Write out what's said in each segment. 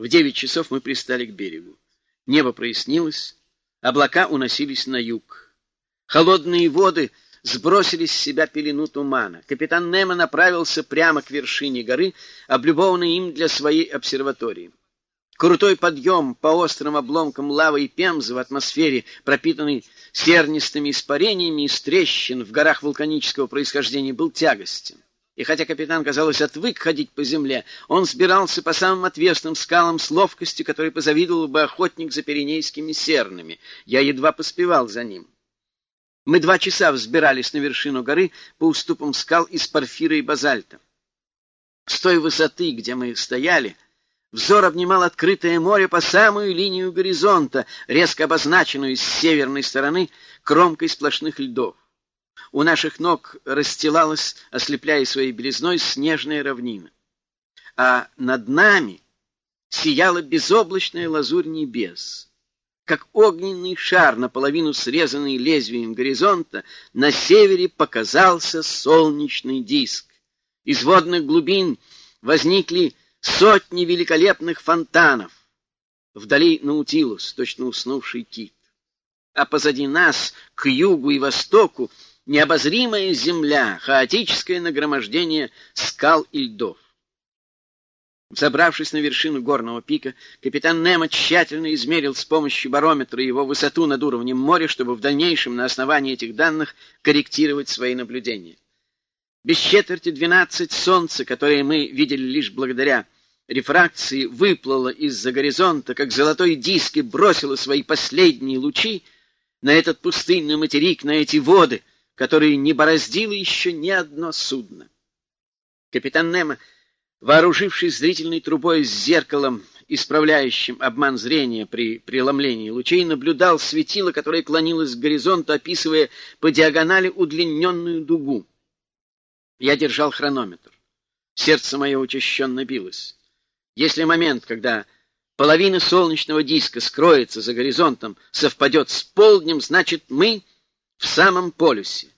В девять часов мы пристали к берегу. Небо прояснилось, облака уносились на юг. Холодные воды сбросили с себя пелену тумана. Капитан Немо направился прямо к вершине горы, облюбованной им для своей обсерватории. Крутой подъем по острым обломкам лавы и пемзы в атмосфере, пропитанной сернистыми испарениями из трещин в горах вулканического происхождения, был тягостен. И хотя капитан, казалось, отвык ходить по земле, он сбирался по самым отвесным скалам с ловкостью, которой позавидовал бы охотник за пиренейскими сернами. Я едва поспевал за ним. Мы два часа взбирались на вершину горы по уступам скал из порфира и базальта. С той высоты, где мы стояли, взор обнимал открытое море по самую линию горизонта, резко обозначенную с северной стороны кромкой сплошных льдов. У наших ног расстилалась, ослепляя своей белизной, снежная равнина. А над нами сияла безоблачная лазурь небес. Как огненный шар, наполовину срезанный лезвием горизонта, на севере показался солнечный диск. Из водных глубин возникли сотни великолепных фонтанов. Вдали Наутилус, точно уснувший кит. А позади нас, к югу и востоку, необозримая земля, хаотическое нагромождение скал и льдов. Забравшись на вершину горного пика, капитан Немо тщательно измерил с помощью барометра его высоту над уровнем моря, чтобы в дальнейшем на основании этих данных корректировать свои наблюдения. Без четверти двенадцать солнце, которое мы видели лишь благодаря рефракции, выплыло из-за горизонта, как золотой диск и бросило свои последние лучи на этот пустынный материк, на эти воды — которые не бороздило еще ни одно судно. Капитан Немо, вооружившись зрительной трубой с зеркалом, исправляющим обман зрения при преломлении лучей, наблюдал светило, которое клонилось к горизонту, описывая по диагонали удлиненную дугу. Я держал хронометр. Сердце мое учащенно билось. Если момент, когда половина солнечного диска скроется за горизонтом, совпадет с полднем, значит, мы в самом полюсе.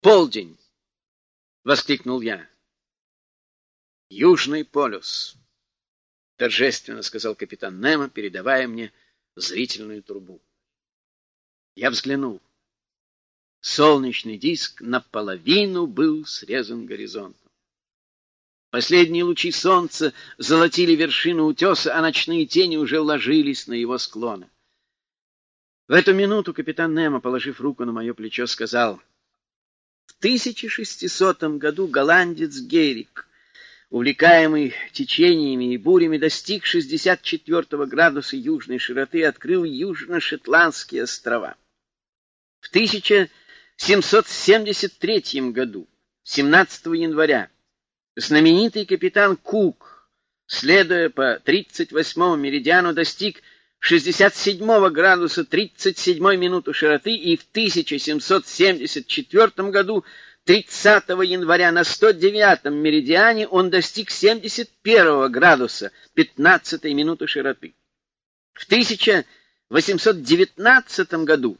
Полдень! — воскликнул я. Южный полюс, — торжественно сказал капитан Немо, передавая мне зрительную трубу. Я взглянул. Солнечный диск наполовину был срезан горизонтом. Последние лучи солнца золотили вершину утеса, а ночные тени уже ложились на его склоны. В эту минуту капитан Немо, положив руку на мое плечо, сказал, «В 1600 году голландец Герик, увлекаемый течениями и бурями, достиг 64 градуса южной широты и открыл Южно-Шотландские острова. В 1773 году, 17 января, знаменитый капитан Кук, следуя по 38-му меридиану, достиг 67 градуса 37 минуты широты и в 1774 году 30 января на 109 меридиане он достиг 71 градуса 15 минуты широты. В 1819 году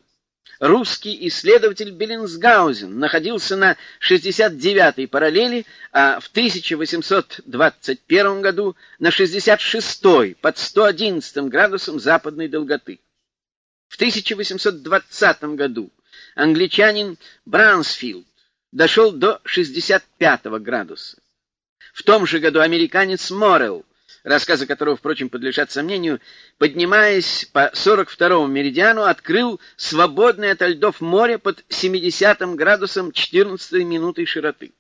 русский исследователь Беллинсгаузен находился на 69-й параллели, а в 1821 году на 66-й под 111 градусом западной долготы. В 1820 году англичанин Брансфилд дошел до 65 градуса. В том же году американец Моррелл рассказы которого, впрочем, подлежат сомнению, поднимаясь по 42-му меридиану, открыл свободное от льдов море под 70 градусом 14 минутой широты.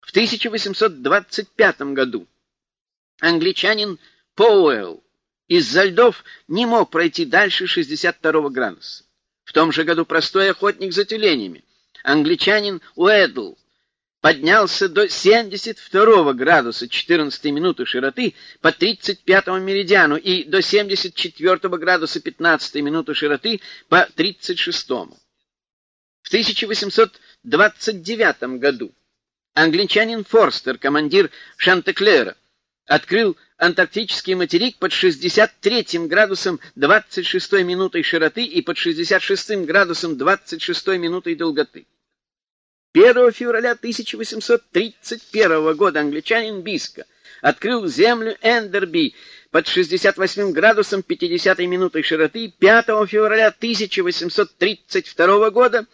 В 1825 году англичанин Поуэлл из-за льдов не мог пройти дальше 62 градуса. В том же году простой охотник за тюленями, англичанин Уэдл, поднялся до 72 градуса 14 минуты широты по 35 меридиану и до 74 градуса 15 минуты широты по 36. В 1829 году англичанин Форстер, командир Шантеклера, открыл антарктический материк под 63 градусом 26 минутой широты и под 66 градусом 26 минутой долготы. 1 февраля 1831 года англичанин Биско открыл землю Эндерби под 68 градусом 50 минутой широты 5 февраля 1832 года